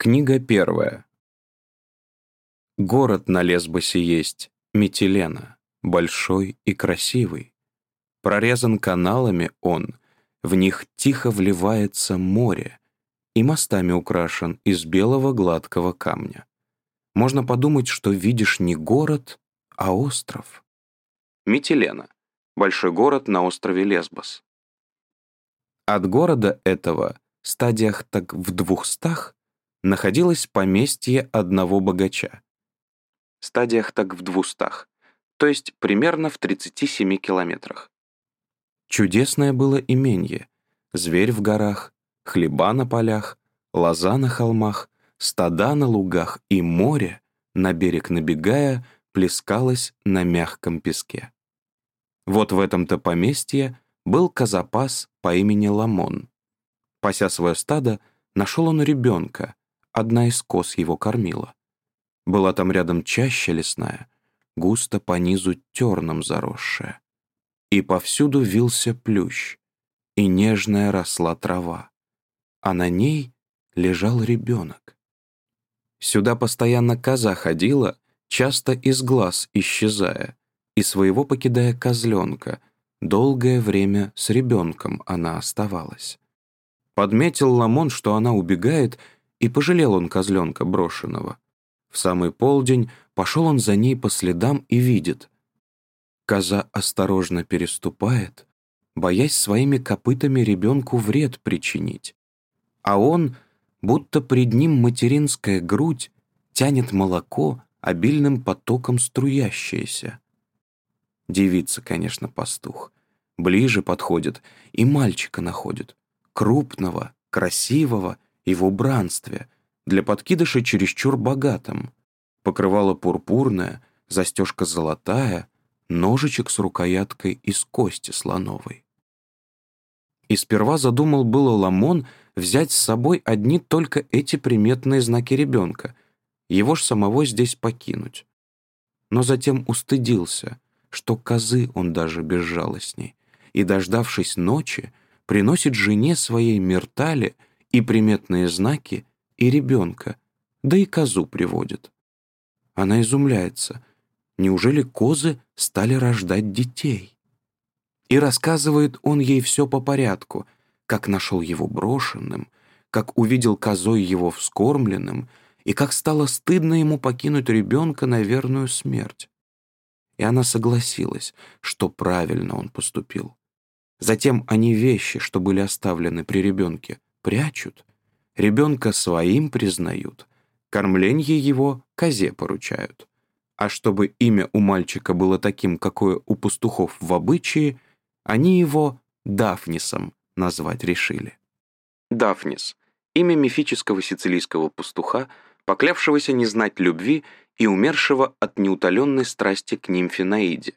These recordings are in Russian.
Книга первая. Город на Лесбосе есть, Метилена, большой и красивый. Прорезан каналами он, в них тихо вливается море, и мостами украшен из белого гладкого камня. Можно подумать, что видишь не город, а остров. Метилена, большой город на острове Лесбос. От города этого, стадиях так в двухстах, находилось поместье одного богача. Стадиях так в двустах, то есть примерно в 37 километрах. Чудесное было именье, зверь в горах, хлеба на полях, лоза на холмах, стада на лугах и море, на берег набегая, плескалось на мягком песке. Вот в этом-то поместье был казапас по имени Ламон. Пася свое стадо, нашел он ребенка, одна из коз его кормила. Была там рядом чаща лесная, густо по низу терном заросшая. И повсюду вился плющ, и нежная росла трава, а на ней лежал ребенок. Сюда постоянно коза ходила, часто из глаз исчезая, и своего покидая козленка, долгое время с ребенком она оставалась. Подметил Ламон, что она убегает, и пожалел он козленка брошенного. В самый полдень пошел он за ней по следам и видит. Коза осторожно переступает, боясь своими копытами ребенку вред причинить. А он, будто пред ним материнская грудь, тянет молоко, обильным потоком струящееся. Девица, конечно, пастух. Ближе подходит и мальчика находит. Крупного, красивого и в убранстве, для подкидыша чересчур богатым. Покрывало пурпурное, застежка золотая, ножичек с рукояткой из кости слоновой. И сперва задумал было Ламон взять с собой одни только эти приметные знаки ребенка, его ж самого здесь покинуть. Но затем устыдился, что козы он даже безжалостней, и, дождавшись ночи, приносит жене своей Мертале и приметные знаки, и ребенка, да и козу приводит. Она изумляется. Неужели козы стали рождать детей? И рассказывает он ей все по порядку, как нашел его брошенным, как увидел козой его вскормленным, и как стало стыдно ему покинуть ребенка на верную смерть. И она согласилась, что правильно он поступил. Затем они вещи, что были оставлены при ребенке, прячут, ребенка своим признают, кормленье его козе поручают. А чтобы имя у мальчика было таким, какое у пастухов в обычае, они его Дафнисом назвать решили. Дафнис — имя мифического сицилийского пастуха, поклявшегося не знать любви и умершего от неутоленной страсти к нимфе Наиде.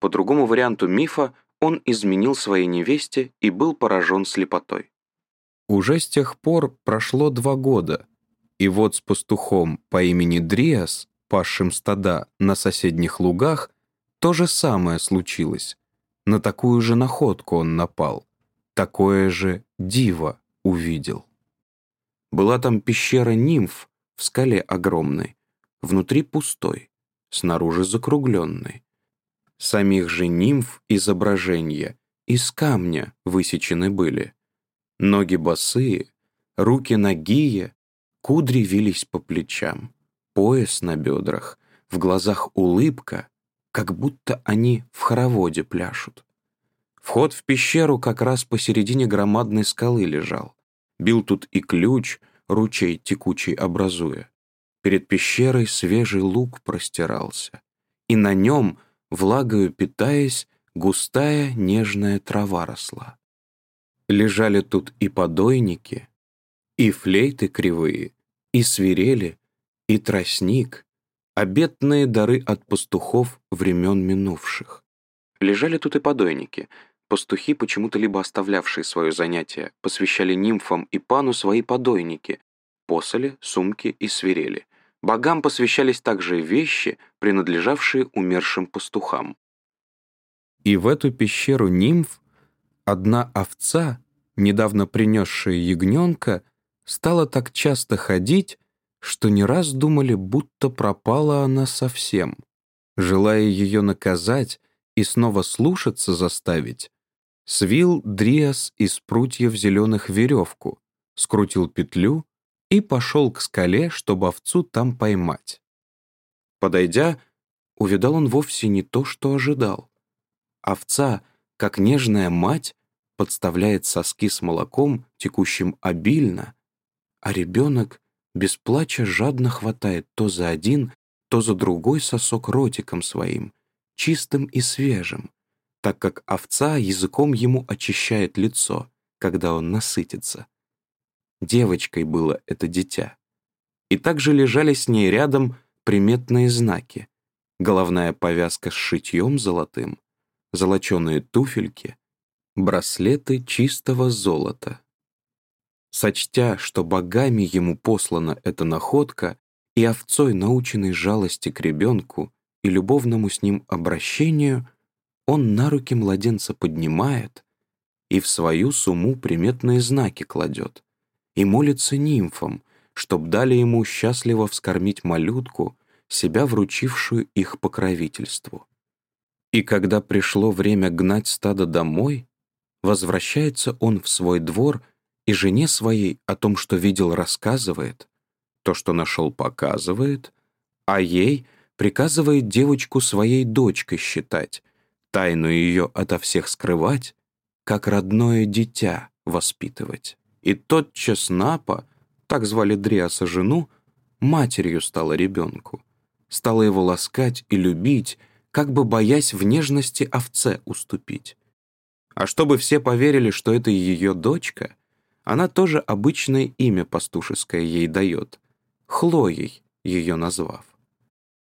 По другому варианту мифа он изменил своей невесте и был поражен слепотой. Уже с тех пор прошло два года, и вот с пастухом по имени Дриас, пасшим стада на соседних лугах, то же самое случилось. На такую же находку он напал, такое же диво увидел. Была там пещера нимф в скале огромной, внутри пустой, снаружи закругленной. Самих же нимф изображения из камня высечены были. Ноги босые, руки нагие, кудри вились по плечам, пояс на бедрах, в глазах улыбка, как будто они в хороводе пляшут. Вход в пещеру как раз посередине громадной скалы лежал. Бил тут и ключ, ручей текучий образуя. Перед пещерой свежий луг простирался, и на нем, влагою питаясь, густая нежная трава росла. Лежали тут и подойники, и флейты кривые, и свирели, и тростник, обетные дары от пастухов времен минувших. Лежали тут и подойники. Пастухи, почему-то либо оставлявшие свое занятие, посвящали нимфам и пану свои подойники, посоли, сумки и свирели. Богам посвящались также вещи, принадлежавшие умершим пастухам. И в эту пещеру нимф одна овца, недавно принесшая ягненка, стала так часто ходить, что не раз думали, будто пропала она совсем. Желая ее наказать и снова слушаться заставить, свил Дриас из прутьев зеленых веревку, скрутил петлю и пошел к скале, чтобы овцу там поймать. Подойдя, увидал он вовсе не то, что ожидал. Овца, как нежная мать, подставляет соски с молоком, текущим обильно, а ребенок без плача жадно хватает то за один, то за другой сосок ротиком своим, чистым и свежим, так как овца языком ему очищает лицо, когда он насытится. Девочкой было это дитя. И также лежали с ней рядом приметные знаки. Головная повязка с шитьем золотым, золоченые туфельки, браслеты чистого золота. Сочтя, что богами ему послана эта находка, и овцой, наученной жалости к ребенку и любовному с ним обращению, он на руки младенца поднимает и в свою сумму приметные знаки кладет, и молится нимфам, чтоб дали ему счастливо вскормить малютку, себя вручившую их покровительству. И когда пришло время гнать стадо домой, возвращается он в свой двор и жене своей о том, что видел, рассказывает, то, что нашел, показывает, а ей приказывает девочку своей дочкой считать, тайну ее ото всех скрывать, как родное дитя воспитывать. И тотчас Напа, так звали Дриаса жену, матерью стала ребенку, стала его ласкать и любить, как бы боясь в нежности овце уступить. А чтобы все поверили, что это ее дочка, она тоже обычное имя пастушеское ей дает, Хлоей ее назвав.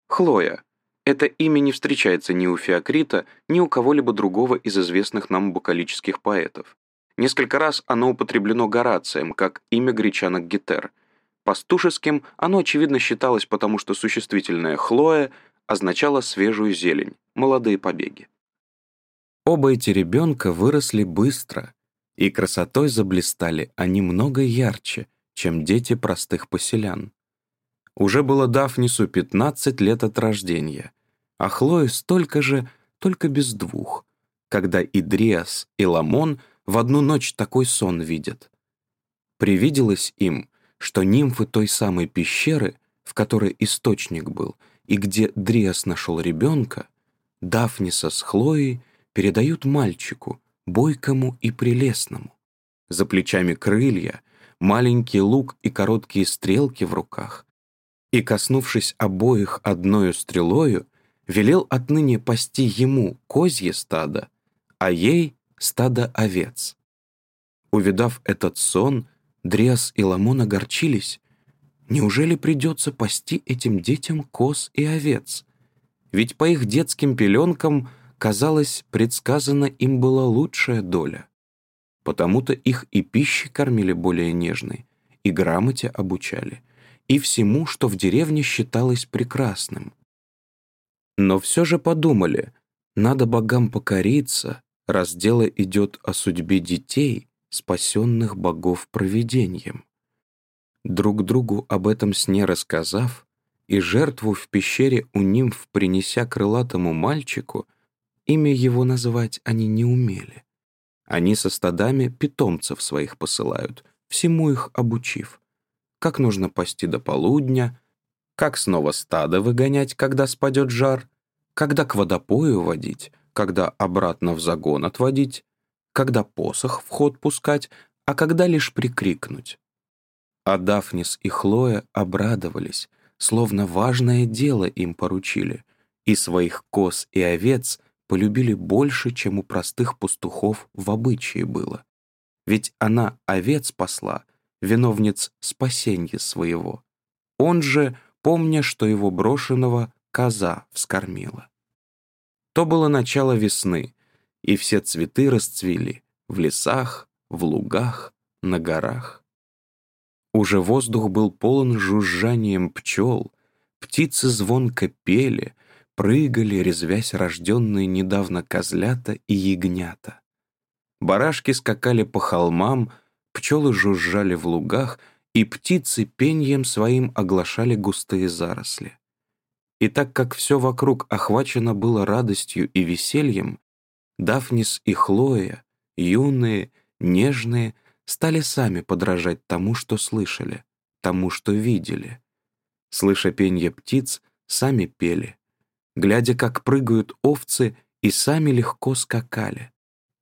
Хлоя. Это имя не встречается ни у Феокрита, ни у кого-либо другого из известных нам букалических поэтов. Несколько раз оно употреблено Горацием, как имя гречанок Гетер. Пастушеским оно, очевидно, считалось, потому что существительное «хлоя» означало свежую зелень, молодые побеги. Оба эти ребенка выросли быстро, и красотой заблистали они много ярче, чем дети простых поселян. Уже было Дафнису 15 лет от рождения, а Хлое столько же, только без двух, когда и Дриас, и Ламон в одну ночь такой сон видят. Привиделось им, что нимфы той самой пещеры, в которой источник был, и где Дриас нашел ребенка, Дафниса с Хлоей передают мальчику, бойкому и прелестному. За плечами крылья, маленький лук и короткие стрелки в руках, и, коснувшись обоих одною стрелою, велел отныне пасти ему козье стадо, а ей стадо овец. Увидав этот сон, Дриас и Ламон огорчились. Неужели придется пасти этим детям коз и овец? Ведь по их детским пеленкам, казалось, предсказана им была лучшая доля. Потому-то их и пищи кормили более нежной, и грамоте обучали — и всему, что в деревне считалось прекрасным. Но все же подумали, надо богам покориться, раз дело идет о судьбе детей, спасенных богов провидением. Друг другу об этом сне рассказав, и жертву в пещере у нимф принеся крылатому мальчику, имя его называть они не умели. Они со стадами питомцев своих посылают, всему их обучив как нужно пасти до полудня, как снова стадо выгонять, когда спадет жар, когда к водопою водить, когда обратно в загон отводить, когда посох в ход пускать, а когда лишь прикрикнуть. А Дафнис и Хлоя обрадовались, словно важное дело им поручили, и своих коз и овец полюбили больше, чем у простых пастухов в обычае было. Ведь она овец посла, виновниц спасения своего. Он же, помня, что его брошенного коза вскормила. То было начало весны, и все цветы расцвели в лесах, в лугах, на горах. Уже воздух был полон жужжанием пчел, птицы звонко пели, прыгали, резвясь рожденные недавно козлята и ягнята. Барашки скакали по холмам, Пчелы жужжали в лугах, и птицы пеньем своим оглашали густые заросли. И так как все вокруг охвачено было радостью и весельем, Дафнис и Хлоя, юные, нежные, стали сами подражать тому, что слышали, тому, что видели. Слыша пенье птиц, сами пели. Глядя, как прыгают овцы, и сами легко скакали.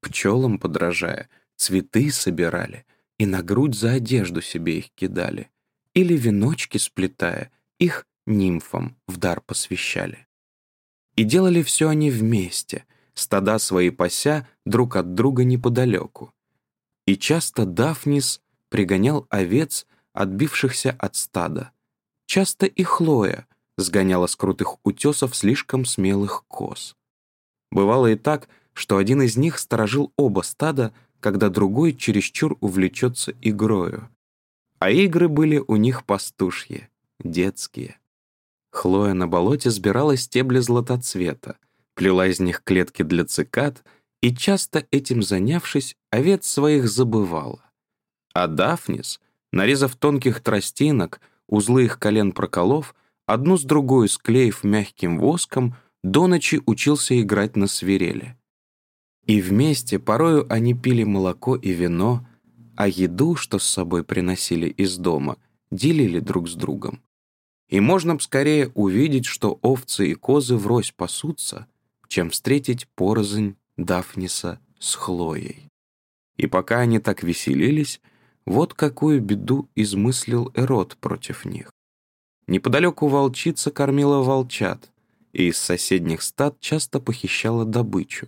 Пчелам подражая, цветы собирали, и на грудь за одежду себе их кидали. Или веночки сплетая, их нимфам в дар посвящали. И делали все они вместе, стада свои пася друг от друга неподалеку. И часто Дафнис пригонял овец, отбившихся от стада. Часто и Хлоя сгоняла с крутых утесов слишком смелых коз. Бывало и так, что один из них сторожил оба стада, когда другой чересчур увлечется игрою. А игры были у них пастушьи, детские. Хлоя на болоте сбирала стебли златоцвета, плела из них клетки для цикад — и часто этим занявшись, овец своих забывала. А Дафнис, нарезав тонких тростинок, узлы их колен проколов, одну с другой склеив мягким воском, до ночи учился играть на свирели. И вместе порою они пили молоко и вино, а еду, что с собой приносили из дома, делили друг с другом. И можно б скорее увидеть, что овцы и козы врозь пасутся, чем встретить порознь Дафниса с Хлоей. И пока они так веселились, вот какую беду измыслил Эрот против них. Неподалеку волчица кормила волчат, и из соседних стад часто похищала добычу.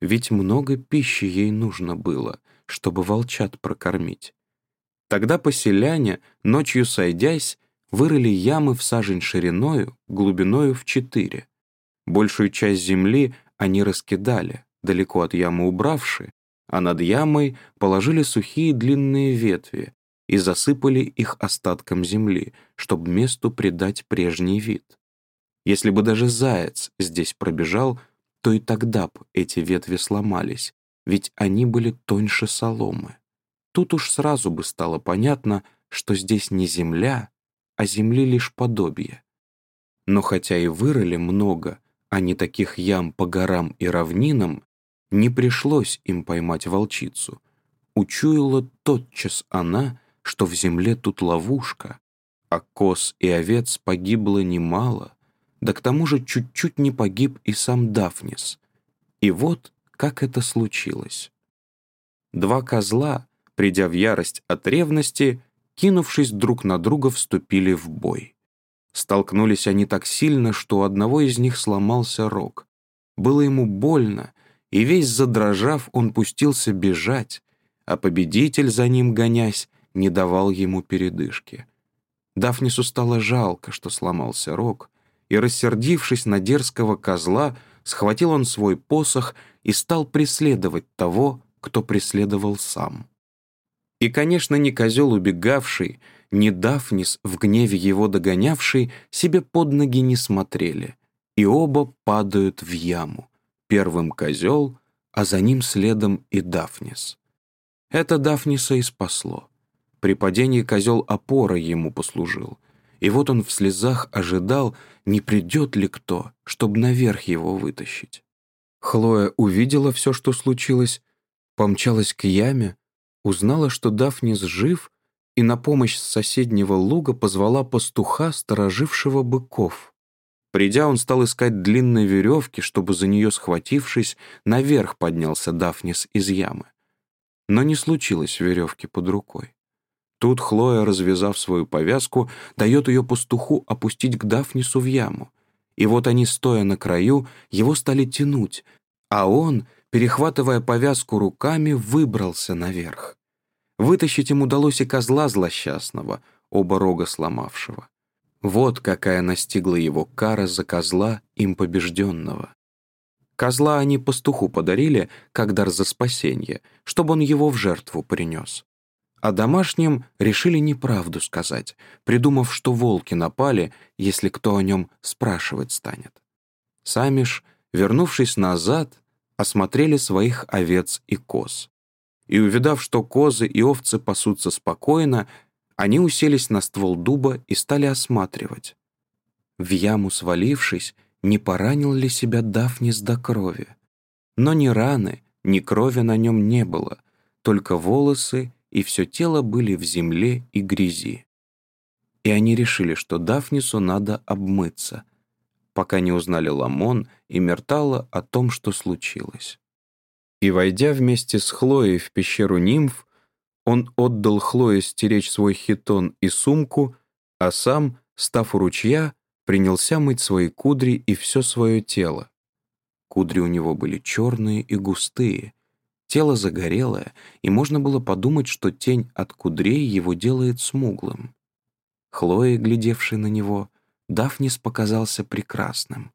Ведь много пищи ей нужно было, чтобы волчат прокормить. Тогда поселяне, ночью сойдясь, вырыли ямы в сажень шириною, глубиною в четыре. Большую часть земли они раскидали, далеко от ямы убравши, а над ямой положили сухие длинные ветви и засыпали их остатком земли, чтобы месту придать прежний вид. Если бы даже заяц здесь пробежал, то и тогда б эти ветви сломались, ведь они были тоньше соломы. Тут уж сразу бы стало понятно, что здесь не земля, а земли лишь подобие. Но хотя и вырыли много, а не таких ям по горам и равнинам, не пришлось им поймать волчицу. Учуяла тотчас она, что в земле тут ловушка, а коз и овец погибло немало, да к тому же чуть-чуть не погиб и сам Дафнис. И вот как это случилось. Два козла, придя в ярость от ревности, кинувшись друг на друга, вступили в бой. Столкнулись они так сильно, что у одного из них сломался рог. Было ему больно, и весь задрожав, он пустился бежать, а победитель, за ним гонясь, не давал ему передышки. Дафнису стало жалко, что сломался рог, и, рассердившись на дерзкого козла, схватил он свой посох и стал преследовать того, кто преследовал сам. И, конечно, не козел убегавший, ни Дафнис, в гневе его догонявший, себе под ноги не смотрели, и оба падают в яму. Первым козел, а за ним следом и Дафнис. Это Дафниса и спасло. При падении козел опора ему послужил, и вот он в слезах ожидал, не придет ли кто, чтобы наверх его вытащить. Хлоя увидела все, что случилось, помчалась к яме, узнала, что Дафнис жив и на помощь с соседнего луга позвала пастуха, сторожившего быков. Придя, он стал искать длинные веревки, чтобы за нее схватившись, наверх поднялся Дафнис из ямы. Но не случилось веревки под рукой. Тут Хлоя, развязав свою повязку, дает ее пастуху опустить к Дафнису в яму. И вот они, стоя на краю, его стали тянуть, а он, перехватывая повязку руками, выбрался наверх. Вытащить им удалось и козла злосчастного, оба рога сломавшего. Вот какая настигла его кара за козла им побежденного. Козла они пастуху подарили, как дар за спасение, чтобы он его в жертву принес. А домашним решили неправду сказать, придумав, что волки напали, если кто о нем спрашивать станет. Сами ж, вернувшись назад, осмотрели своих овец и коз и, увидав, что козы и овцы пасутся спокойно, Они уселись на ствол дуба и стали осматривать. В яму свалившись, не поранил ли себя Дафнис до крови. Но ни раны, ни крови на нем не было, только волосы и все тело были в земле и грязи. И они решили, что Дафнису надо обмыться, пока не узнали Ламон и Мертала о том, что случилось. И, войдя вместе с Хлоей в пещеру нимф, он отдал Хлое стеречь свой хитон и сумку, а сам, став у ручья, принялся мыть свои кудри и все свое тело. Кудри у него были черные и густые, тело загорелое, и можно было подумать, что тень от кудрей его делает смуглым. Хлоя, глядевшей на него, Дафнис показался прекрасным.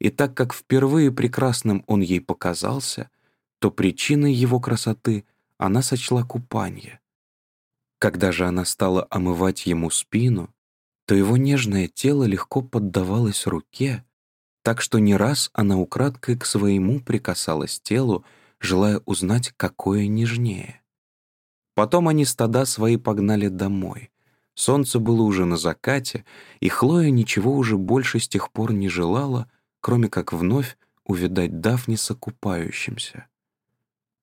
И так как впервые прекрасным он ей показался, то причиной его красоты она сочла купание. Когда же она стала омывать ему спину, то его нежное тело легко поддавалось руке, так что не раз она украдкой к своему прикасалась телу, желая узнать, какое нежнее. Потом они стада свои погнали домой. Солнце было уже на закате, и Хлоя ничего уже больше с тех пор не желала, кроме как вновь увидать Дафниса купающимся.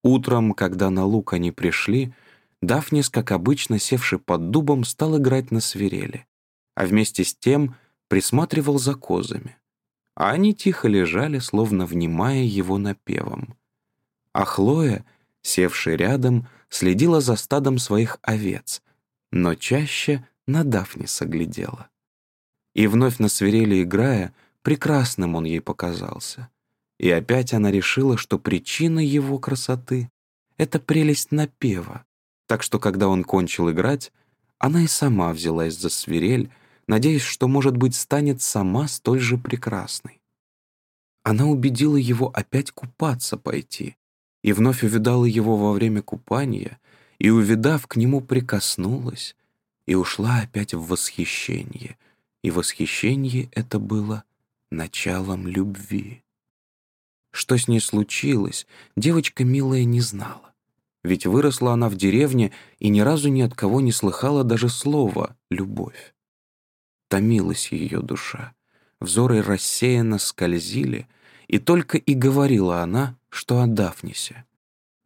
Утром, когда на луг они пришли, Дафнис, как обычно, севший под дубом, стал играть на свирели а вместе с тем присматривал за козами. А они тихо лежали, словно внимая его напевом. А Хлоя, севшая рядом, следила за стадом своих овец, но чаще на Дафниса глядела. И вновь на свирели играя, прекрасным он ей показался. И опять она решила, что причина его красоты — это прелесть напева, так что, когда он кончил играть, она и сама взялась за свирель, надеясь, что, может быть, станет сама столь же прекрасной. Она убедила его опять купаться пойти, и вновь увидала его во время купания, и, увидав, к нему прикоснулась, и ушла опять в восхищение, и восхищение это было началом любви. Что с ней случилось, девочка милая не знала. Ведь выросла она в деревне и ни разу ни от кого не слыхала даже слова «любовь» томилась ее душа. Взоры рассеянно скользили, и только и говорила она, что о Дафнисе.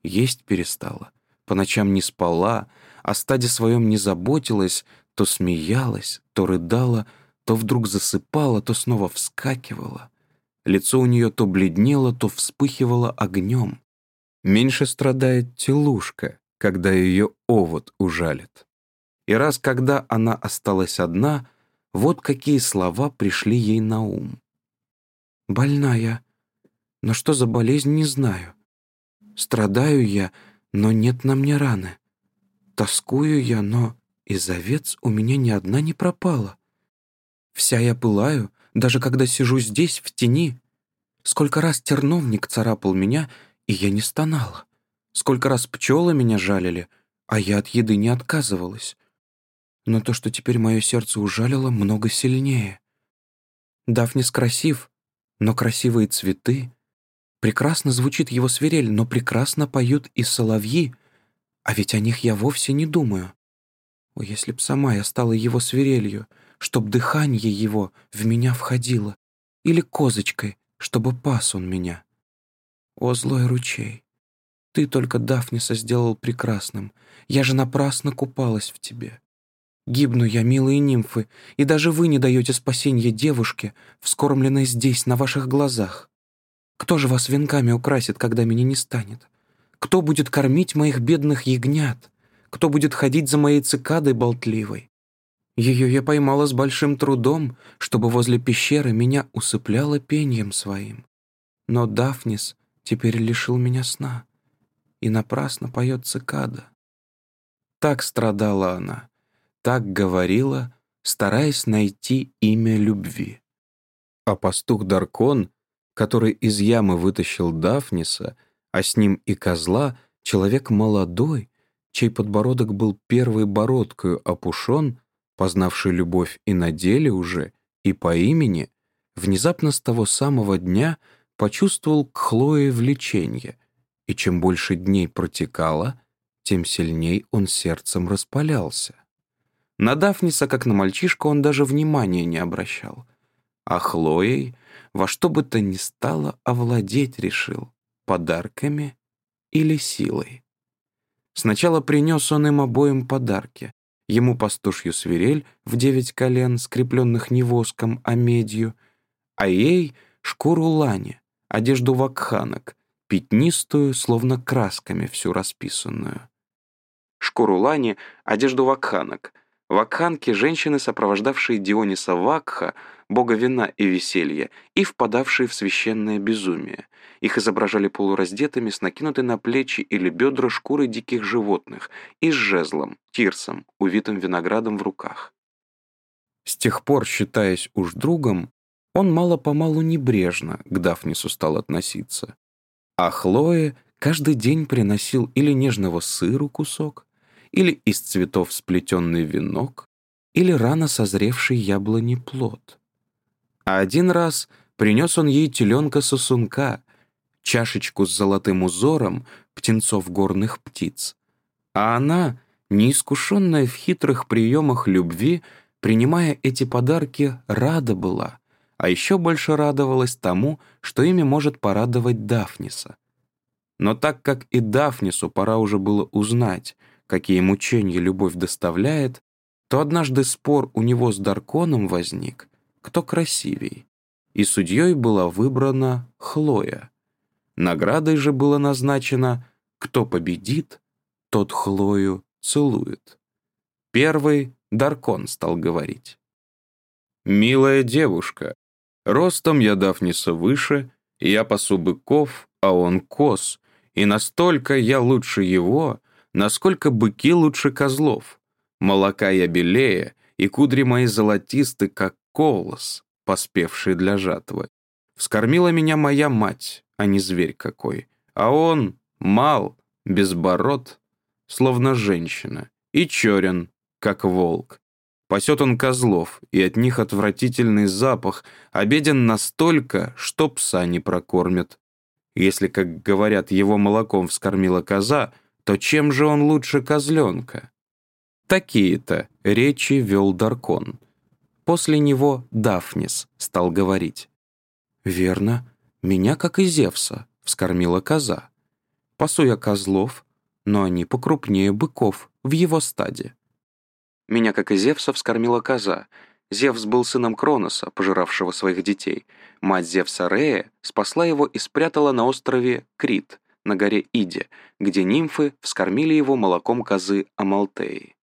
Есть перестала, по ночам не спала, о стаде своем не заботилась, то смеялась, то рыдала, то вдруг засыпала, то снова вскакивала. Лицо у нее то бледнело, то вспыхивало огнем. Меньше страдает телушка, когда ее овод ужалит. И раз, когда она осталась одна, вот какие слова пришли ей на ум. «Больная, но что за болезнь, не знаю. Страдаю я, но нет на мне раны. Тоскую я, но из овец у меня ни одна не пропала. Вся я пылаю, даже когда сижу здесь, в тени. Сколько раз терновник царапал меня, и я не стонала. Сколько раз пчелы меня жалили, а я от еды не отказывалась но то, что теперь мое сердце ужалило, много сильнее. Дафнис красив, но красивые цветы. Прекрасно звучит его свирель, но прекрасно поют и соловьи, а ведь о них я вовсе не думаю. О, если б сама я стала его свирелью, чтоб дыхание его в меня входило, или козочкой, чтобы пас он меня. О, злой ручей, ты только Дафниса сделал прекрасным, я же напрасно купалась в тебе. Гибну я, милые нимфы, и даже вы не даете спасения девушке, вскормленной здесь, на ваших глазах. Кто же вас венками украсит, когда меня не станет? Кто будет кормить моих бедных ягнят? Кто будет ходить за моей цикадой болтливой? Ее я поймала с большим трудом, чтобы возле пещеры меня усыпляла пением своим. Но Дафнис теперь лишил меня сна, и напрасно поет цикада. Так страдала она, так говорила, стараясь найти имя любви. А пастух Даркон, который из ямы вытащил Дафниса, а с ним и козла, человек молодой, чей подбородок был первой бородкою опушен, познавший любовь и на деле уже, и по имени, внезапно с того самого дня почувствовал к Хлое влечение, и чем больше дней протекало, тем сильней он сердцем распалялся. На Дафниса, как на мальчишку, он даже внимания не обращал. А Хлоей во что бы то ни стало овладеть решил, подарками или силой. Сначала принес он им обоим подарки. Ему пастушью свирель в девять колен, скрепленных не воском, а медью, а ей — шкуру лани, одежду вакханок, пятнистую, словно красками всю расписанную. Шкуру лани — одежду вакханок. Вакханки — женщины, сопровождавшие Диониса Вакха, бога вина и веселья, и впадавшие в священное безумие. Их изображали полураздетыми с накинутой на плечи или бедра шкурой диких животных и с жезлом, тирсом, увитым виноградом в руках. С тех пор, считаясь уж другом, он мало-помалу небрежно к Дафнису стал относиться. А Хлое каждый день приносил или нежного сыру кусок, или из цветов сплетенный венок, или рано созревший яблони плод. А один раз принес он ей теленка-сосунка, чашечку с золотым узором птенцов горных птиц. А она, неискушенная в хитрых приемах любви, принимая эти подарки, рада была, а еще больше радовалась тому, что ими может порадовать Дафниса. Но так как и Дафнису пора уже было узнать, какие мучения любовь доставляет, то однажды спор у него с Дарконом возник, кто красивей, и судьей была выбрана Хлоя. Наградой же было назначено «Кто победит, тот Хлою целует». Первый Даркон стал говорить. «Милая девушка, ростом я Дафниса выше, я пасу быков, а он коз, и настолько я лучше его, насколько быки лучше козлов. Молока я белее, и кудри мои золотисты, как колос, поспевший для жатвы. Вскормила меня моя мать, а не зверь какой. А он мал, безбород, словно женщина, и черен, как волк. Пасет он козлов, и от них отвратительный запах, обеден настолько, что пса не прокормят. Если, как говорят, его молоком вскормила коза, то чем же он лучше козленка? Такие-то речи вел Даркон. После него Дафнис стал говорить. «Верно, меня, как и Зевса, вскормила коза. Пасу я козлов, но они покрупнее быков в его стаде. Меня, как и Зевса, вскормила коза. Зевс был сыном Кроноса, пожиравшего своих детей. Мать Зевса Рея спасла его и спрятала на острове Крит, на горе Иде, где нимфы вскормили его молоком козы Амалтеи.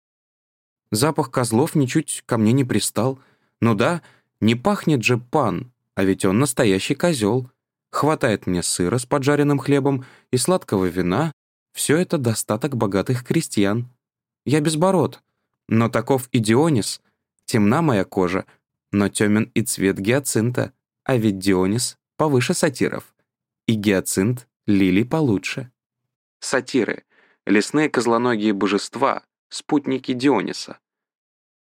Запах козлов ничуть ко мне не пристал. Ну да, не пахнет же пан, а ведь он настоящий козел. Хватает мне сыра с поджаренным хлебом и сладкого вина. Все это достаток богатых крестьян. Я безбород, но таков и Дионис. Темна моя кожа, но темен и цвет гиацинта, а ведь Дионис повыше сатиров. И гиацинт лилий получше. Сатиры — лесные козлоногие божества, спутники Диониса.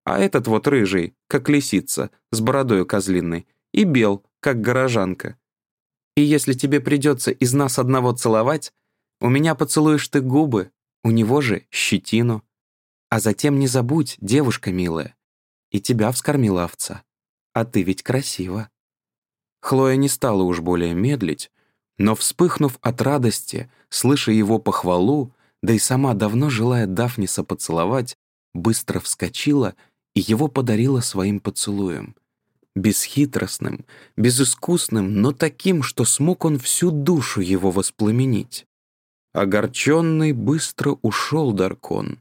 А этот вот рыжий, как лисица, с бородою козлиной, и бел, как горожанка. И если тебе придется из нас одного целовать, у меня поцелуешь ты губы, у него же щетину. А затем не забудь, девушка милая, и тебя вскормила овца. А ты ведь красива». Хлоя не стала уж более медлить, но, вспыхнув от радости, слыша его похвалу, да и сама давно желая Дафниса поцеловать, быстро вскочила и его подарила своим поцелуем бесхитростным, безыскусным, но таким, что смог он всю душу его воспламенить. Огорченный быстро ушел Даркон,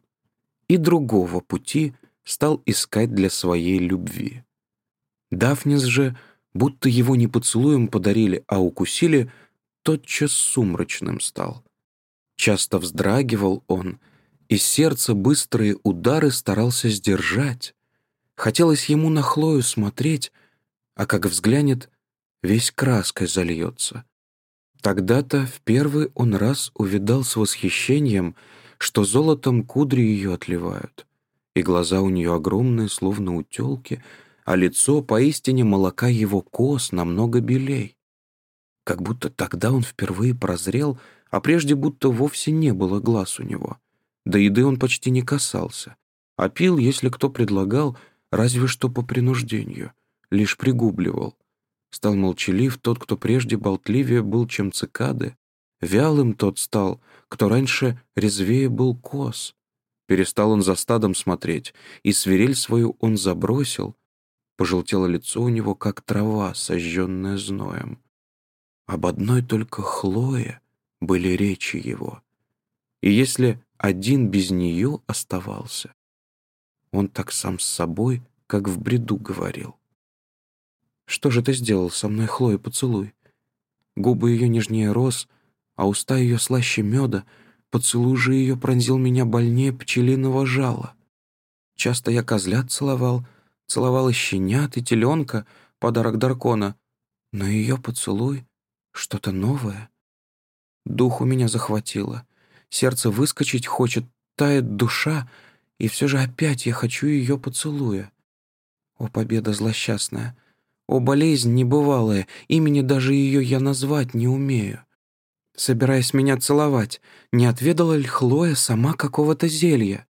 и другого пути стал искать для своей любви. Дафнис же, будто его не поцелуем подарили, а укусили, тотчас сумрачным стал. Часто вздрагивал он, и сердце быстрые удары старался сдержать. Хотелось ему на Хлою смотреть, а как взглянет, весь краской зальется. Тогда-то в первый он раз увидал с восхищением, что золотом кудри ее отливают, и глаза у нее огромные, словно у тёлки, а лицо поистине молока его кос намного белей. Как будто тогда он впервые прозрел, а прежде будто вовсе не было глаз у него. До еды он почти не касался, А пил, если кто предлагал, разве что по принуждению, лишь пригубливал. Стал молчалив тот, кто прежде болтливее был, чем цикады. Вялым тот стал, кто раньше резвее был коз. Перестал он за стадом смотреть, и свирель свою он забросил. Пожелтело лицо у него, как трава, сожженная зноем. Об одной только Хлое были речи его. И если один без нее оставался, он так сам с собой, как в бреду говорил. «Что же ты сделал со мной, Хлоя, поцелуй?» Губы ее нежнее роз, а уста ее слаще меда, поцелуй же ее пронзил меня больнее пчелиного жала. Часто я козлят целовал, целовал и щенят, и теленка, подарок Даркона, но ее поцелуй — что-то новое. Дух у меня захватило, сердце выскочить хочет, тает душа, и все же опять я хочу ее поцелуя. О, победа злосчастная! О, болезнь небывалая! Имени даже ее я назвать не умею. Собираясь меня целовать, не отведала ли Хлоя сама какого-то зелья?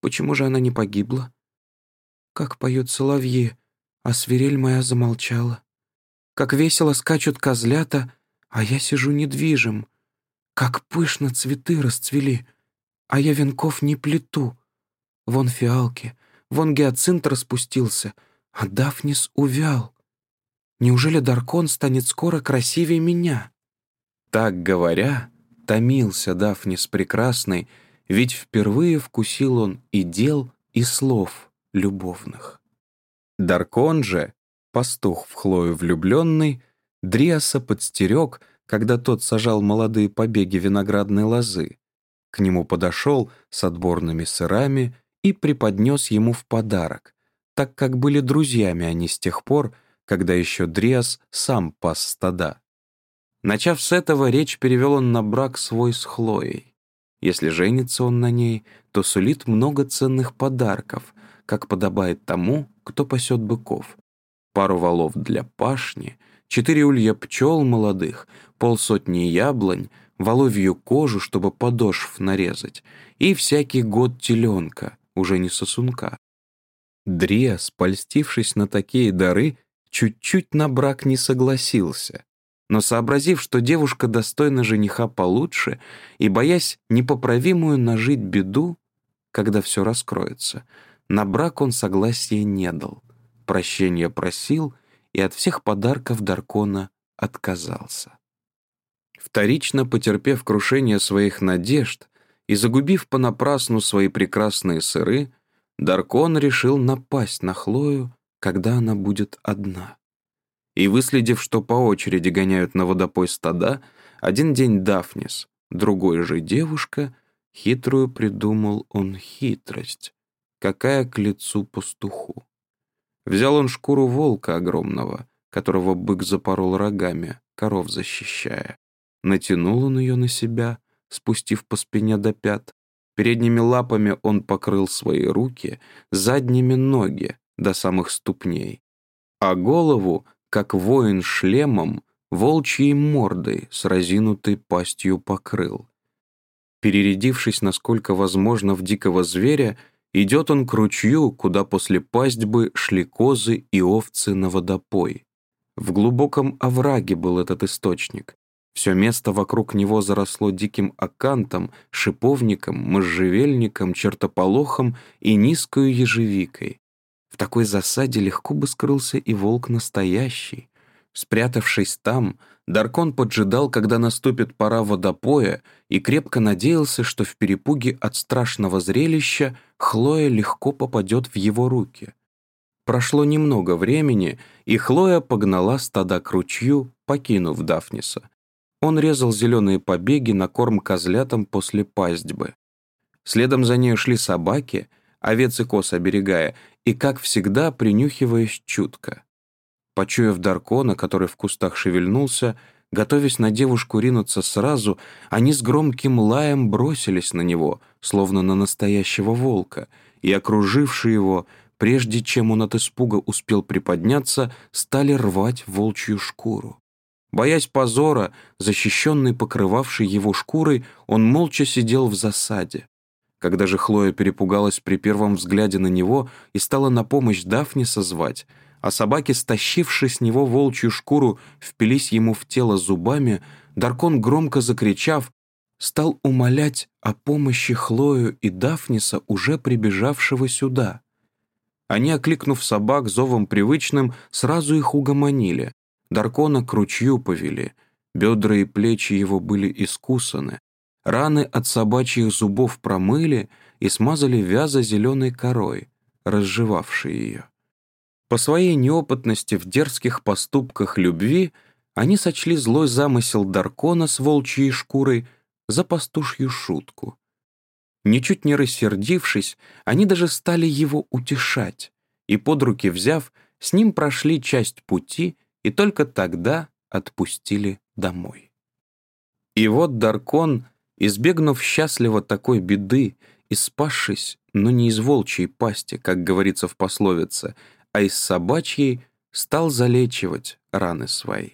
Почему же она не погибла? Как поют соловьи, а свирель моя замолчала. Как весело скачут козлята, а я сижу недвижим. Как пышно цветы расцвели, а я венков не плету. Вон фиалки, вон гиацинт распустился, а Дафнис увял. Неужели Даркон станет скоро красивее меня?» Так говоря, томился Дафнис прекрасный, ведь впервые вкусил он и дел, и слов любовных. Даркон же, пастух в Хлою влюбленный, Дриаса подстерег, когда тот сажал молодые побеги виноградной лозы. К нему подошел с отборными сырами и преподнес ему в подарок, так как были друзьями они с тех пор, когда еще Дриас сам пас стада. Начав с этого, речь перевел он на брак свой с Хлоей. Если женится он на ней, то сулит много ценных подарков, как подобает тому, кто пасет быков. Пару валов для пашни, четыре улья пчел молодых, полсотни яблонь, воловью кожу, чтобы подошв нарезать, и всякий год теленка, уже не сосунка. Дриас, польстившись на такие дары, чуть-чуть на брак не согласился, но сообразив, что девушка достойна жениха получше, и боясь непоправимую нажить беду, когда все раскроется, на брак он согласия не дал, прощения просил и от всех подарков Даркона отказался. Вторично потерпев крушение своих надежд, и загубив понапрасну свои прекрасные сыры, Даркон решил напасть на Хлою, когда она будет одна. И выследив, что по очереди гоняют на водопой стада, один день Дафнис, другой же девушка, хитрую придумал он хитрость, какая к лицу пастуху. Взял он шкуру волка огромного, которого бык запорол рогами, коров защищая. Натянул он ее на себя, спустив по спине до пят. Передними лапами он покрыл свои руки, задними ноги до самых ступней. А голову, как воин шлемом, волчьей мордой с разинутой пастью покрыл. Перерядившись, насколько возможно, в дикого зверя, идет он к ручью, куда после пастьбы шли козы и овцы на водопой. В глубоком овраге был этот источник, все место вокруг него заросло диким акантом, шиповником, можжевельником, чертополохом и низкою ежевикой. В такой засаде легко бы скрылся и волк настоящий. Спрятавшись там, Даркон поджидал, когда наступит пора водопоя, и крепко надеялся, что в перепуге от страшного зрелища Хлоя легко попадет в его руки. Прошло немного времени, и Хлоя погнала стада к ручью, покинув Дафниса. Он резал зеленые побеги на корм козлятам после пастьбы. Следом за ней шли собаки, овец и коз оберегая, и, как всегда, принюхиваясь чутко. Почуяв Даркона, который в кустах шевельнулся, готовясь на девушку ринуться сразу, они с громким лаем бросились на него, словно на настоящего волка, и, окружившие его, прежде чем он от испуга успел приподняться, стали рвать волчью шкуру. Боясь позора, защищенный покрывавший его шкурой, он молча сидел в засаде. Когда же Хлоя перепугалась при первом взгляде на него и стала на помощь Дафниса звать, а собаки, стащивши с него волчью шкуру, впились ему в тело зубами, Даркон, громко закричав, стал умолять о помощи Хлою и Дафниса, уже прибежавшего сюда. Они, окликнув собак зовом привычным, сразу их угомонили. Даркона к ручью повели, бедра и плечи его были искусаны, раны от собачьих зубов промыли и смазали вяза зеленой корой, разжевавшей ее. По своей неопытности в дерзких поступках любви они сочли злой замысел Даркона с волчьей шкурой за пастушью шутку. Ничуть не рассердившись, они даже стали его утешать, и под руки взяв, с ним прошли часть пути и только тогда отпустили домой. И вот Даркон, избегнув счастливо такой беды и спасшись, но не из волчьей пасти, как говорится в пословице, а из собачьей, стал залечивать раны свои.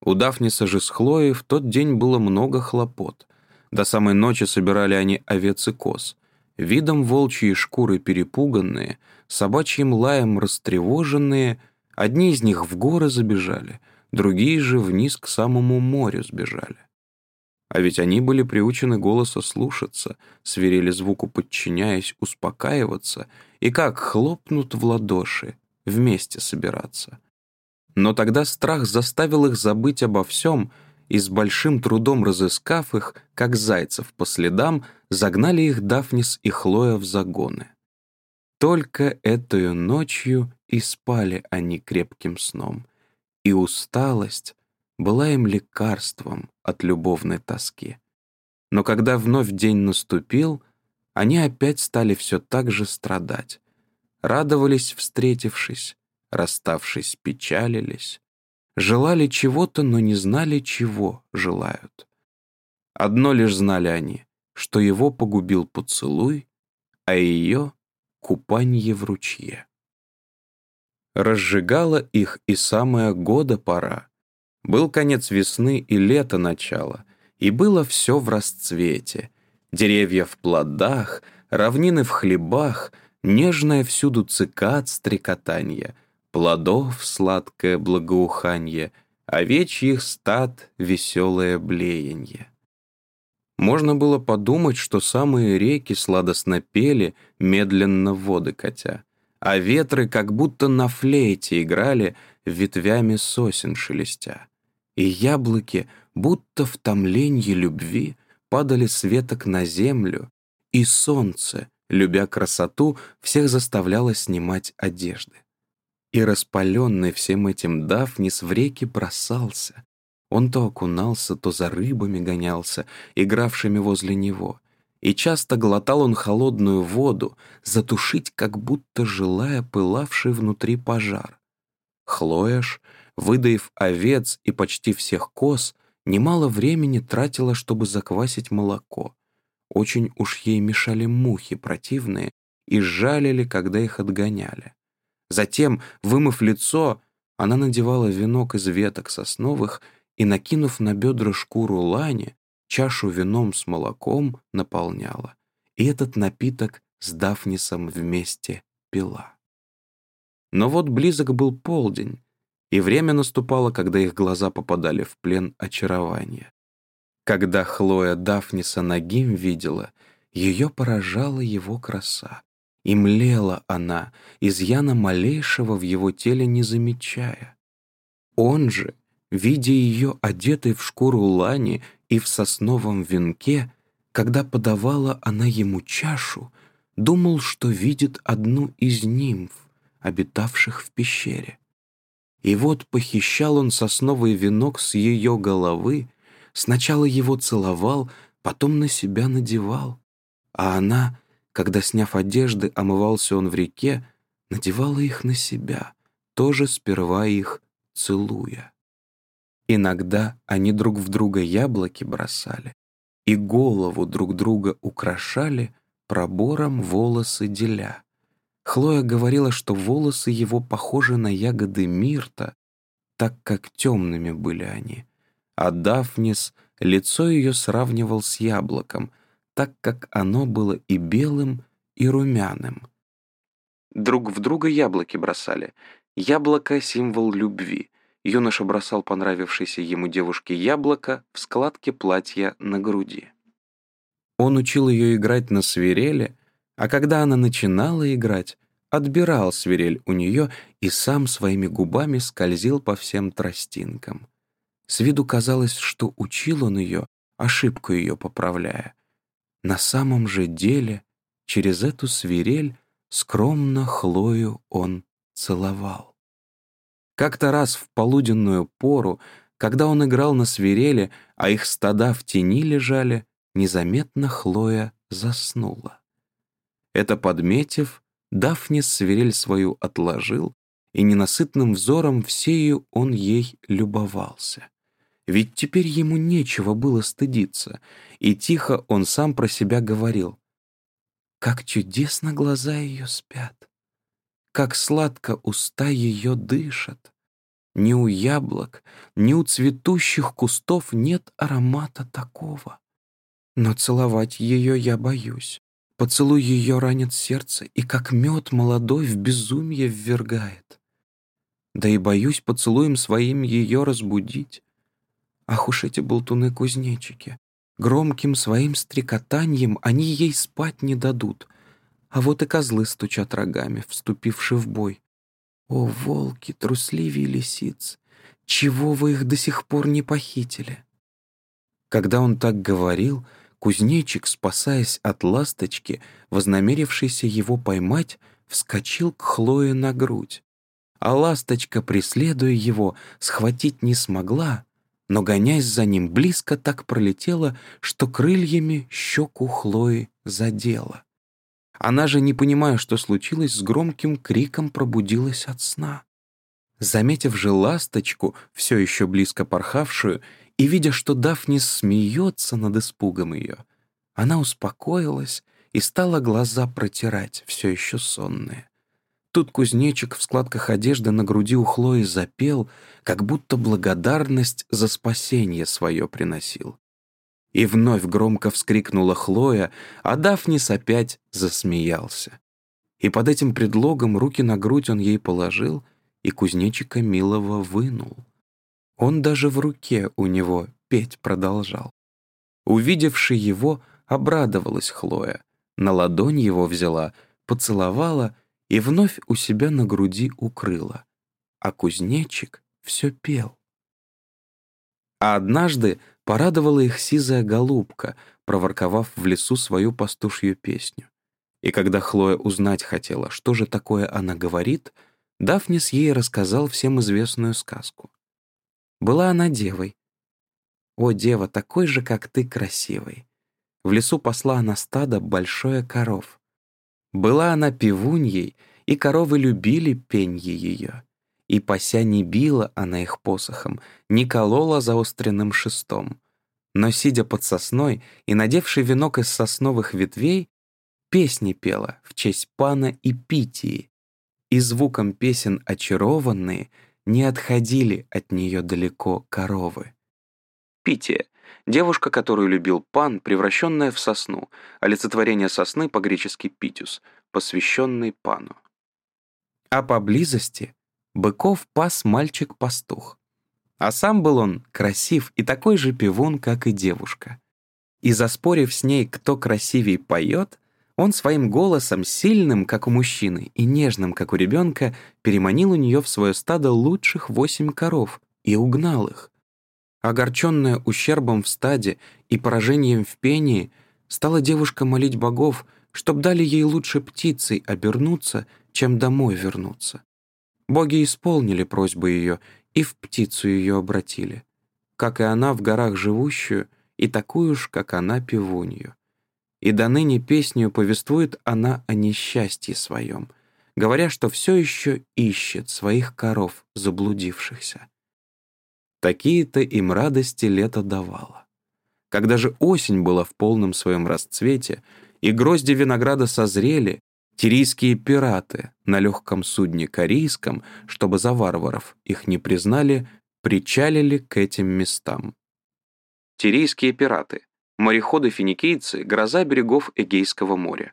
У Дафниса же с Хлоей в тот день было много хлопот. До самой ночи собирали они овец и коз. Видом волчьи шкуры перепуганные, собачьим лаем растревоженные, одни из них в горы забежали, другие же вниз к самому морю сбежали. А ведь они были приучены голоса слушаться, сверили звуку подчиняясь, успокаиваться, и как хлопнут в ладоши, вместе собираться. Но тогда страх заставил их забыть обо всем, и с большим трудом разыскав их, как зайцев по следам, загнали их Дафнис и Хлоя в загоны. Только этой ночью и спали они крепким сном, и усталость была им лекарством от любовной тоски. Но когда вновь день наступил, они опять стали все так же страдать радовались, встретившись, расставшись, печалились, желали чего-то, но не знали, чего желают. Одно лишь знали они, что его погубил поцелуй, а ее — купанье в ручье. Разжигала их и самая года пора. Был конец весны и лето начало, и было все в расцвете. Деревья в плодах, равнины в хлебах — Нежное всюду цикад стрекотанье, Плодов сладкое благоуханье, Овечьих стад веселое блеянье. Можно было подумать, что самые реки сладостно пели, медленно воды катя, а ветры как будто на флейте играли, ветвями сосен шелестя. И яблоки, будто в томленье любви, падали с веток на землю, и солнце, любя красоту, всех заставляла снимать одежды. И распаленный всем этим Дафнис в реки бросался. Он то окунался, то за рыбами гонялся, игравшими возле него. И часто глотал он холодную воду, затушить, как будто желая пылавший внутри пожар. Хлояш, выдаив овец и почти всех коз, немало времени тратила, чтобы заквасить молоко. Очень уж ей мешали мухи противные и жалили, когда их отгоняли. Затем, вымыв лицо, она надевала венок из веток сосновых и, накинув на бедра шкуру лани, чашу вином с молоком наполняла, и этот напиток с Дафнисом вместе пила. Но вот близок был полдень, и время наступало, когда их глаза попадали в плен очарования. Когда Хлоя Дафниса Нагим видела, ее поражала его краса. И млела она, изъяна малейшего в его теле не замечая. Он же, видя ее одетой в шкуру лани и в сосновом венке, когда подавала она ему чашу, думал, что видит одну из нимф, обитавших в пещере. И вот похищал он сосновый венок с ее головы Сначала его целовал, потом на себя надевал. А она, когда, сняв одежды, омывался он в реке, надевала их на себя, тоже сперва их целуя. Иногда они друг в друга яблоки бросали и голову друг друга украшали пробором волосы деля. Хлоя говорила, что волосы его похожи на ягоды мирта, так как темными были они — а Дафнис лицо ее сравнивал с яблоком, так как оно было и белым, и румяным. Друг в друга яблоки бросали. Яблоко — символ любви. Юноша бросал понравившейся ему девушке яблоко в складке платья на груди. Он учил ее играть на свирели, а когда она начинала играть, отбирал свирель у нее и сам своими губами скользил по всем тростинкам. С виду казалось, что учил он ее, ошибку ее поправляя. На самом же деле через эту свирель скромно Хлою он целовал. Как-то раз в полуденную пору, когда он играл на свирели, а их стада в тени лежали, незаметно Хлоя заснула. Это подметив, Дафнис свирель свою отложил, и ненасытным взором всею он ей любовался. Ведь теперь ему нечего было стыдиться, и тихо он сам про себя говорил. Как чудесно глаза ее спят, как сладко уста ее дышат. Ни у яблок, ни у цветущих кустов нет аромата такого. Но целовать ее я боюсь. Поцелуй ее ранит сердце, и как мед молодой в безумие ввергает. Да и боюсь поцелуем своим ее разбудить. Ах уж эти болтуны-кузнечики! Громким своим стрекотаньем они ей спать не дадут. А вот и козлы стучат рогами, вступивши в бой. О, волки, трусливее лисиц! Чего вы их до сих пор не похитили? Когда он так говорил, Кузнечик, спасаясь от ласточки, вознамерившийся его поймать, вскочил к Хлое на грудь. А ласточка, преследуя его, схватить не смогла, но, гонясь за ним, близко так пролетела, что крыльями щеку Хлои задела. Она же, не понимая, что случилось, с громким криком пробудилась от сна. Заметив же ласточку, все еще близко порхавшую, и, видя, что Дафнис смеется над испугом ее, она успокоилась и стала глаза протирать, все еще сонные. Тут кузнечик в складках одежды на груди у Хлои запел, как будто благодарность за спасение свое приносил. И вновь громко вскрикнула Хлоя, а Дафнис опять засмеялся. И под этим предлогом руки на грудь он ей положил и кузнечика милого вынул. Он даже в руке у него петь продолжал. Увидевши его, обрадовалась Хлоя, на ладонь его взяла, поцеловала и вновь у себя на груди укрыла. А кузнечик все пел. А однажды порадовала их сизая голубка, проворковав в лесу свою пастушью песню. И когда Хлоя узнать хотела, что же такое она говорит, Дафнис ей рассказал всем известную сказку. Была она девой. О, дева, такой же, как ты, красивый. В лесу посла она стадо большое коров. Была она пивуньей, и коровы любили пенье ее. И пася не била она их посохом, не колола заостренным шестом. Но, сидя под сосной и надевший венок из сосновых ветвей, песни пела в честь пана и питии, и звуком песен очарованные — не отходили от нее далеко коровы. Пития — девушка, которую любил пан, превращенная в сосну, олицетворение сосны по-гречески «питюс», посвященный пану. А поблизости быков пас мальчик-пастух. А сам был он красив и такой же пивун, как и девушка. И заспорив с ней, кто красивей поет, он своим голосом, сильным, как у мужчины, и нежным, как у ребенка, переманил у нее в свое стадо лучших восемь коров и угнал их. Огорченная ущербом в стаде и поражением в пении, стала девушка молить богов, чтоб дали ей лучше птицей обернуться, чем домой вернуться. Боги исполнили просьбу ее и в птицу ее обратили, как и она в горах живущую, и такую ж, как она, пивунью и до ныне песнью повествует она о несчастье своем, говоря, что все еще ищет своих коров, заблудившихся. Такие-то им радости лето давало. Когда же осень была в полном своем расцвете, и грозди винограда созрели, тирийские пираты на легком судне корейском, чтобы за варваров их не признали, причалили к этим местам. Тирийские пираты Мореходы-финикийцы — гроза берегов Эгейского моря.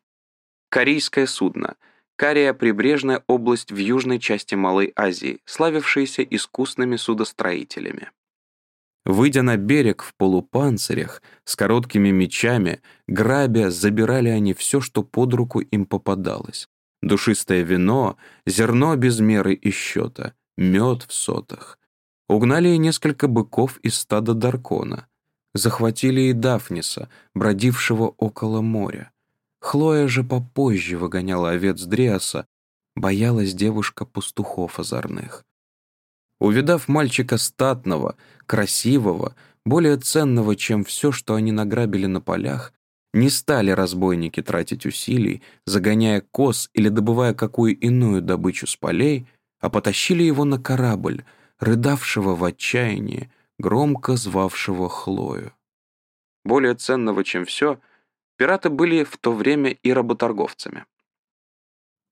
Корейское судно — Кария — прибрежная область в южной части Малой Азии, славившаяся искусными судостроителями. Выйдя на берег в полупанцирях, с короткими мечами, грабя, забирали они все, что под руку им попадалось. Душистое вино, зерно без меры и счета, мед в сотах. Угнали и несколько быков из стада Даркона. Захватили и Дафниса, бродившего около моря. Хлоя же попозже выгоняла овец Дриаса, боялась девушка пастухов озорных. Увидав мальчика статного, красивого, более ценного, чем все, что они награбили на полях, не стали разбойники тратить усилий, загоняя коз или добывая какую иную добычу с полей, а потащили его на корабль, рыдавшего в отчаянии, громко звавшего Хлою. Более ценного, чем все, пираты были в то время и работорговцами.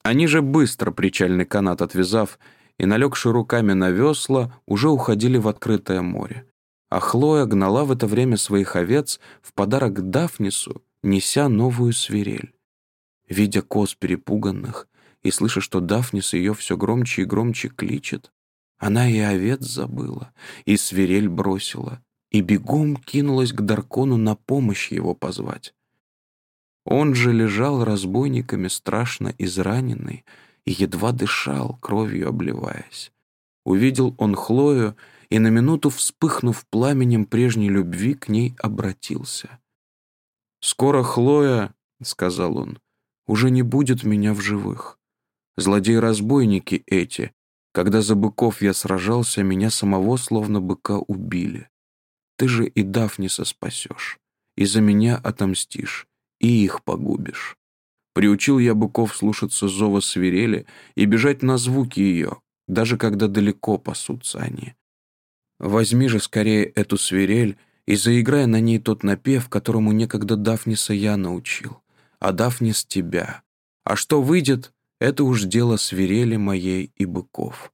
Они же быстро причальный канат отвязав, и, налегши руками на весла, уже уходили в открытое море. А Хлоя гнала в это время своих овец в подарок Дафнису, неся новую свирель. Видя коз перепуганных и слыша, что Дафнис ее все громче и громче кличет, она и овец забыла, и свирель бросила, и бегом кинулась к Даркону на помощь его позвать. Он же лежал разбойниками страшно израненный, и едва дышал, кровью обливаясь. Увидел он Хлою и на минуту, вспыхнув пламенем прежней любви, к ней обратился. «Скоро Хлоя, — сказал он, — уже не будет меня в живых. Злодеи-разбойники эти, когда за быков я сражался, меня самого словно быка убили. Ты же и Дафниса спасешь, и за меня отомстишь, и их погубишь. Приучил я быков слушаться зова свирели и бежать на звуки ее, даже когда далеко пасутся они. Возьми же скорее эту свирель и заиграй на ней тот напев, которому некогда Дафниса я научил, а Дафнис тебя. А что выйдет, это уж дело свирели моей и быков.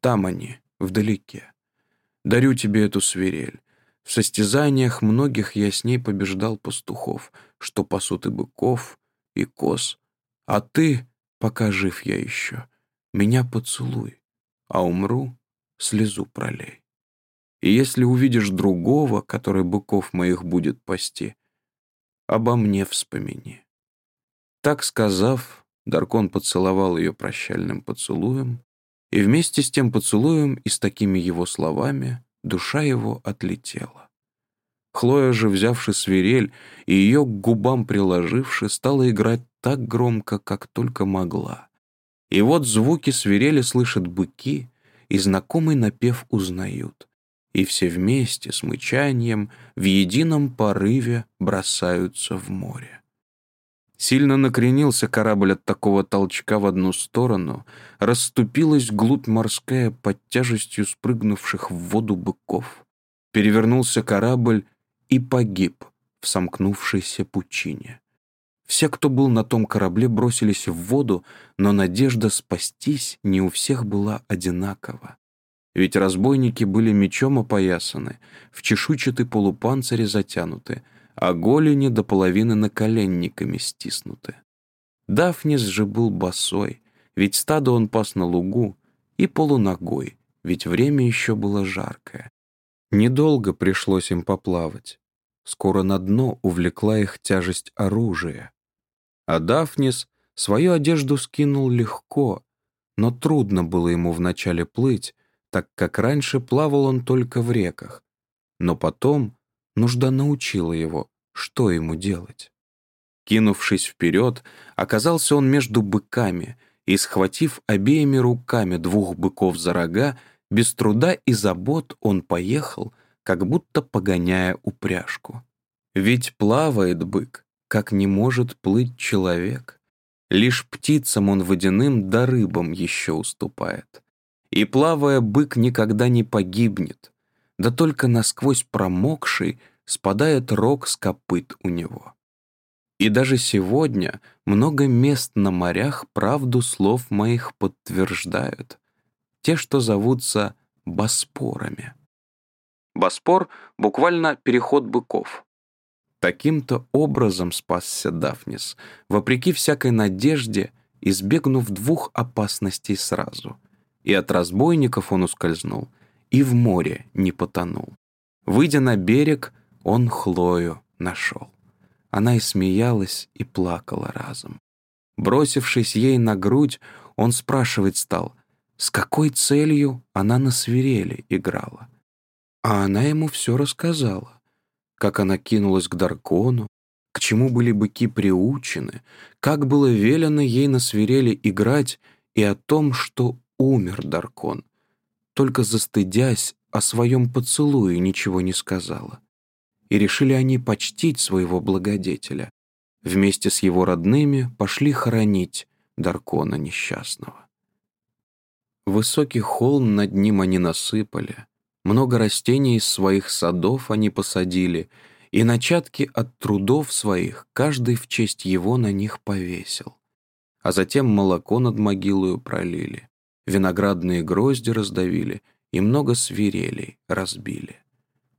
Там они, вдалеке. Дарю тебе эту свирель. В состязаниях многих я с ней побеждал пастухов, что пасут и быков, и коз. А ты, пока жив я еще, меня поцелуй, а умру, слезу пролей. И если увидишь другого, который быков моих будет пасти, обо мне вспомини». Так сказав, Даркон поцеловал ее прощальным поцелуем, и вместе с тем поцелуем и с такими его словами душа его отлетела. Хлоя же, взявши свирель и ее к губам приложивши, стала играть так громко, как только могла. И вот звуки свирели слышат быки, и знакомый напев узнают. И все вместе с мычанием в едином порыве бросаются в море. Сильно накренился корабль от такого толчка в одну сторону, расступилась глубь морская под тяжестью спрыгнувших в воду быков. Перевернулся корабль, и погиб в сомкнувшейся пучине. Все, кто был на том корабле, бросились в воду, но надежда спастись не у всех была одинакова. Ведь разбойники были мечом опоясаны, в чешуйчатый полупанцире затянуты, а голени до половины наколенниками стиснуты. Дафнис же был босой, ведь стадо он пас на лугу, и полуногой, ведь время еще было жаркое. Недолго пришлось им поплавать. Скоро на дно увлекла их тяжесть оружия. А Дафнис свою одежду скинул легко, но трудно было ему вначале плыть, так как раньше плавал он только в реках. Но потом нужда научила его, что ему делать. Кинувшись вперед, оказался он между быками и, схватив обеими руками двух быков за рога, без труда и забот он поехал, как будто погоняя упряжку. Ведь плавает бык, как не может плыть человек. Лишь птицам он водяным да рыбам еще уступает. И плавая, бык никогда не погибнет, да только насквозь промокший спадает рог с копыт у него. И даже сегодня много мест на морях правду слов моих подтверждают те, что зовутся Боспорами. Боспор — буквально переход быков. Таким-то образом спасся Дафнис, вопреки всякой надежде, избегнув двух опасностей сразу. И от разбойников он ускользнул, и в море не потонул. Выйдя на берег, он Хлою нашел. Она и смеялась, и плакала разом. Бросившись ей на грудь, он спрашивать стал, с какой целью она на свирели играла. А она ему все рассказала, как она кинулась к Даркону, к чему были быки приучены, как было велено ей на свирели играть и о том, что умер Даркон. Только застыдясь, о своем поцелуе ничего не сказала. И решили они почтить своего благодетеля. Вместе с его родными пошли хоронить Даркона несчастного. Высокий холм над ним они насыпали, много растений из своих садов они посадили, и начатки от трудов своих каждый в честь его на них повесил. А затем молоко над могилою пролили, виноградные грозди раздавили и много свирелей разбили.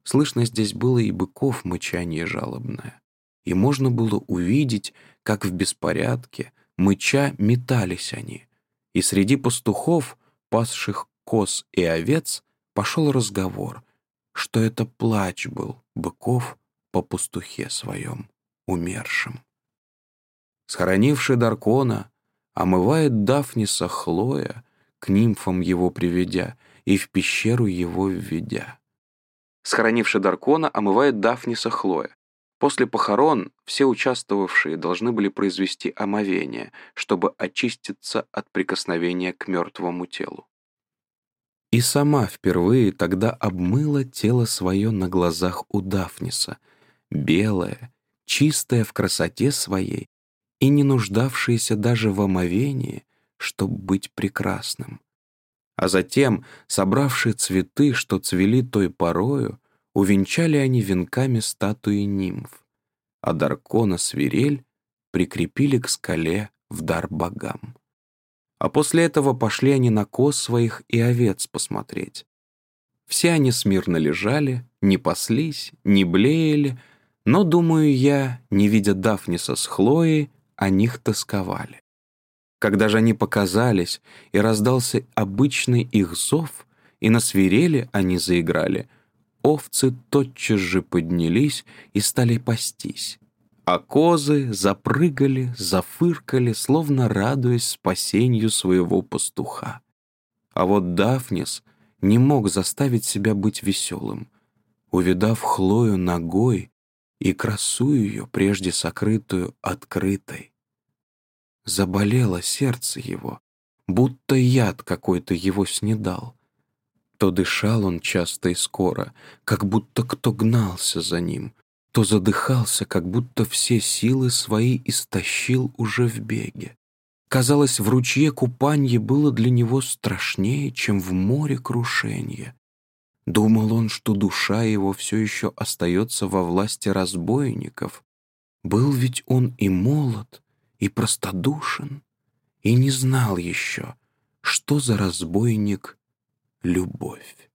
Слышно здесь было и быков мычание жалобное, и можно было увидеть, как в беспорядке, мыча, метались они, и среди пастухов, пасших коз и овец, пошел разговор, что это плач был быков по пастухе своем, умершим. Схоронивший Даркона, омывает Дафниса Хлоя, к нимфам его приведя и в пещеру его введя. Схоронивший Даркона омывает Дафниса Хлоя. После похорон все участвовавшие должны были произвести омовение, чтобы очиститься от прикосновения к мертвому телу. И сама впервые тогда обмыла тело свое на глазах у Дафниса, белое, чистое в красоте своей и не нуждавшееся даже в омовении, чтобы быть прекрасным. А затем, собравшие цветы, что цвели той порою, увенчали они венками статуи нимф, а Даркона свирель прикрепили к скале в дар богам. А после этого пошли они на коз своих и овец посмотреть. Все они смирно лежали, не паслись, не блеяли, но, думаю я, не видя Дафниса с Хлоей, о них тосковали. Когда же они показались, и раздался обычный их зов, и на свирели они заиграли, овцы тотчас же поднялись и стали пастись. А козы запрыгали, зафыркали, словно радуясь спасению своего пастуха. А вот Дафнис не мог заставить себя быть веселым. Увидав Хлою ногой и красу ее, прежде сокрытую, открытой, Заболело сердце его, будто яд какой-то его снедал. То дышал он часто и скоро, как будто кто гнался за ним, то задыхался, как будто все силы свои истощил уже в беге. Казалось, в ручье купанье было для него страшнее, чем в море крушенье. Думал он, что душа его все еще остается во власти разбойников. Был ведь он и молод, и простодушен, и не знал еще, что за разбойник любовь.